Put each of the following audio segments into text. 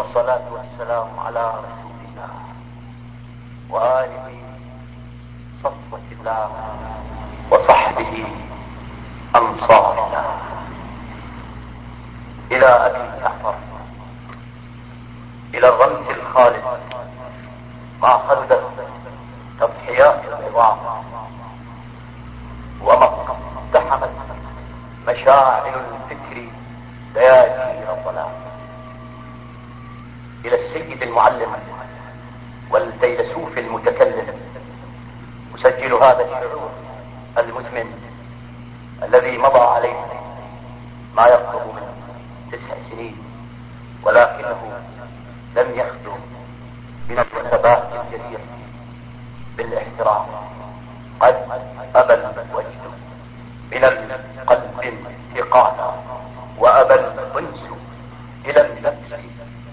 والصلاة والسلام على رسول الله وآله صفوة الله وصحبه أنصار الله إلى أبي جعفر إلى الرمز الخالد ما خلدت تضحيات العظام. وما اقتحمت مشاعر الفكر دياجير الظلام. إلى السيد المعلم والفيلسوف المتكلم. أسجل هذا الشعور المزمن الذي مضى عليه ما يقرب من تسع سنين ولكنه لم يخلو من الثبات الجدير بالاحترام. قد أبى الوجد من القلب انتقالا وأبى الأنس إلى النفس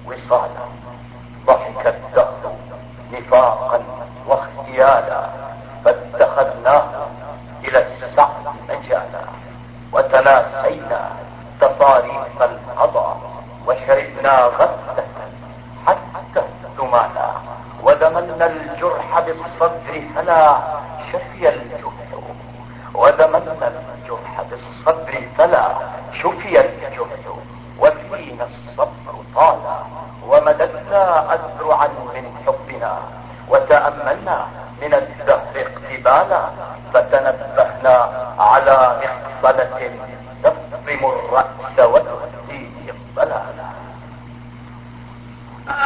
وصالا. ضحك الدهر نفاقا واختيالا فاتخذناه إلى السعد مجالا. وتناسينا تصاريف القضاء وشربنا غفلة حتى الثمالا وذمنا الجرح بالصدر فلا ومددنا أذرعا من حبنا وتأملنا من الدهر اقتبالا فتنبهنا على مخصلة تفطم الرأس وتهديه الضلالا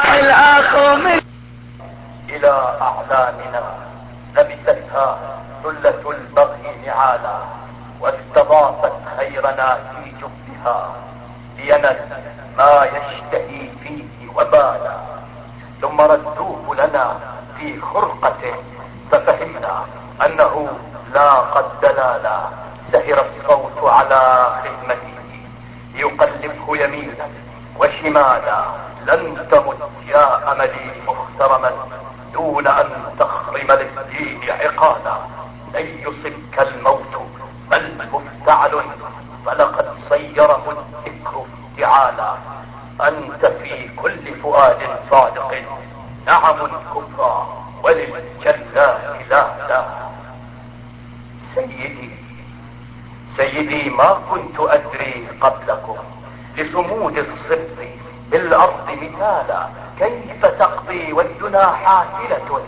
من إلى أعلامنا لبستها ثلة البغي نعالا واستضافت خيرنا في جبها لينل ما يشتهي وبالا ثم ردوه لنا في خرقته ففهمنا أنه لاقى الدلالا سهر الصوت على خدمته. يقلبه يمينا وشمالا. لن تمت يا أملي مخترما دون أن تخرم للدين عقالا. لن يصبك الموت بل مفتعل فلقد صيره الذكر افتعالا انت في كل فؤاد صادق. نعم كفرا وللجلال لا سيدي سيدي ما كنت أدري قبلكم لصمود الصدق بالأرض مثالا. كيف تقضي والدنا حافلة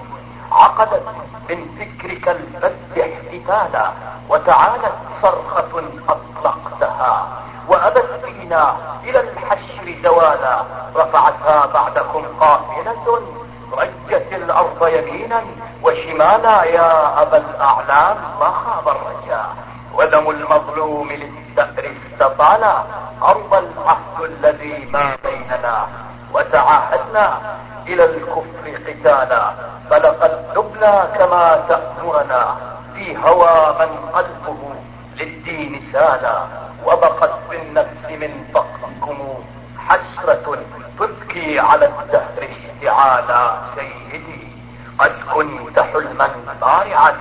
عقدت من فكرك البد احتفالا وتعالت صرخة أطلقتها وأبت فينا إلى الحشر زوالا رفعتها بعدكم قافلة رجت الأرض يمينا وشمالا يا أبا الأعلام ما خاب الرجاء. ودم المظلوم للثأر استطالا أرض العهد الذي ما بيننا. وتعاهدنا إلى الكفر قتالا فلقد دبنا كما تأمرنا. في هوى من قلبه للدين سالا وبقت في النفس من فقدكم حسرة تبكي على الدهر اشتعالا سيدي. قد كنت حلما ضارعا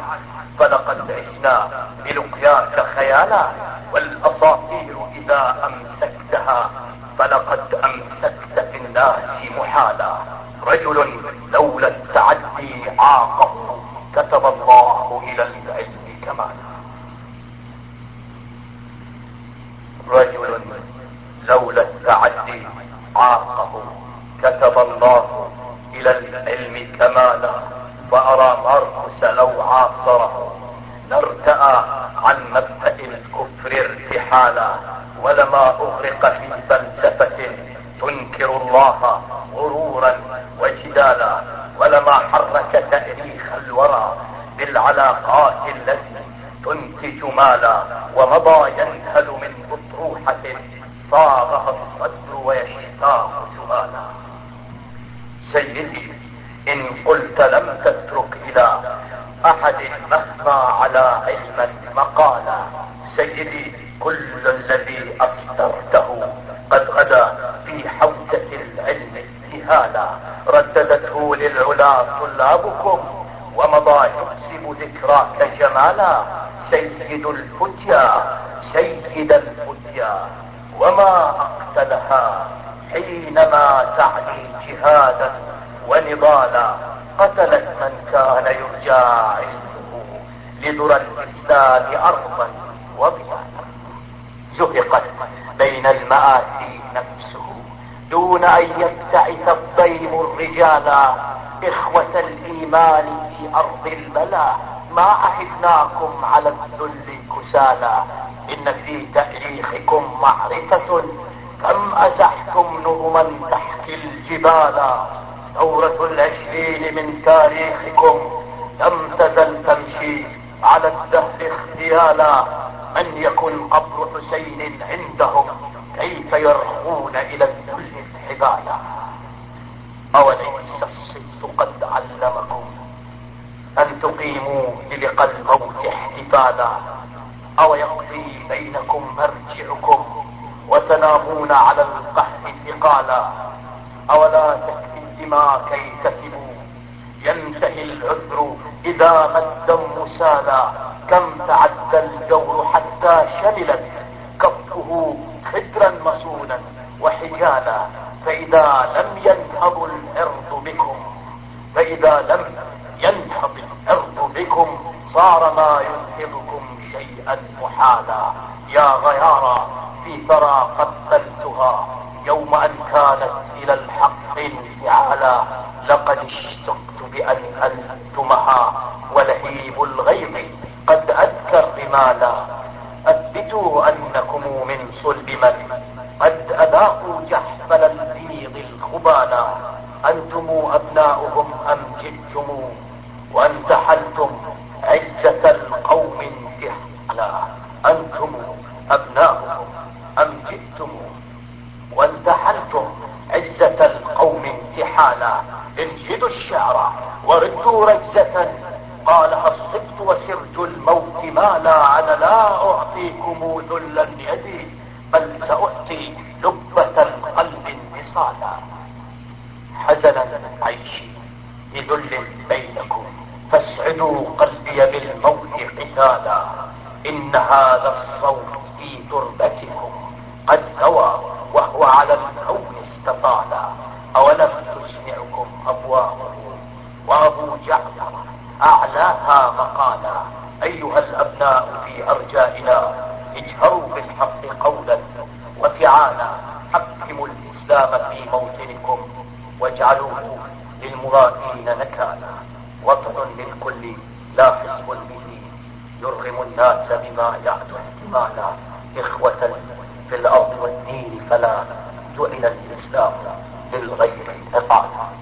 فلقد عشنا بلقياك خيالا والاساطير إذا أمسكتها فلقد أمسكت في الناس محالا. رجل لولا التعدي عاقه كتب الله إلى العلم كمالا رجل لولا التعدي عاقه كتب الله إلى كمالا وارى ماركوس لو عاصره. لارتأى عن مبدأ الكفر ارتحالا ولما أغرق في فلسفة تنكر الله غرورا وجدالا ولما حرك تأريخ الورى بالعلاقات التي تنتج مالا ومضى ينهل من اطروحة صاغها الصدر ويشتاق سؤالا سيدي إن قلت لم تترك إلى أحد مهما على علما مقالا سيدي كل الذي أصدرته قد غدا في حوزة العلم ابتهالا رددته للعلا طلابكم ومضى يكسب ذكراك جمالا. سيد الفتيا سيد الفتيا وما أقتلها حينما تعني جهادا. ونضالا قتلت من كان يرجى علمه لذرى الإسلام أرضا وبلادا زهقت بين المآسي نفسه دون أن يبتعث الضيم الرجال إخوة الإيمان في أرض البلاء ما عهدناكم على الذل كسالى إن في تأريخكم معرفة. كم ازحتم نظما تحكي الجبال ثورة العشرين من تاريخكم لم تزل تمشي على الدهر اختيالا من يكن قبر حسين عندهم كيف يرخون إلى الذل الحبالا؟ اوليس الصدق قد علمكم أن تقيموا للقى الموت احتفالا أو يقضي بينكم مرجعكم وتنامون على القهر ثقالا اولا تكفي الدماء كي تكبوا. ينتهي العذر إذا ما الدم سالا كم تعدى الجور حتى شملت. كفه خدرا مصونا وحجالا. فإذا لم ينهض الأرض بكم. فإذا لم ينهض الأرض بكم صار ما ينهضكم شيئا محالا. يا غيارا في ثرى قبلتها يوم أن كانت إلى الحق انفعالا لقد اشتقت بأن انتمها ولهيب الغيظ قد اذكى الرمالا أثبتوا أنكم من صلب من. قد أذاقوا جحفل البيض الخبالا. أنتم أبناؤهم أم جئتم؟ وانتحلتم عزة الشعر وردوا رجزة. قالها الصبت وسرت الموت ما لا أنا لا أعطيكم ذلا يدي بل سأعطي لبة القلب انفصالا. حزنا عيشي بذل بينكم فاسعدوا قلبي بالموت قتالا. إن هذا الصوت في تربتكم قد نوى وهو على الكون استطالا. ابوابه وابو جعفر. أعلاها مقالا. أيها الأبناء في أرجائنا اجهروا بالحق قولا وفعالا. حكموا الإسلام في موطنكم واجعلوه للمرائين نكالا. وطن للكل لا حزب به. يرغم الناس بما يعدو احتمالا. إخوة في الأرض والدين فلا جعل الإسلام للغير عقالا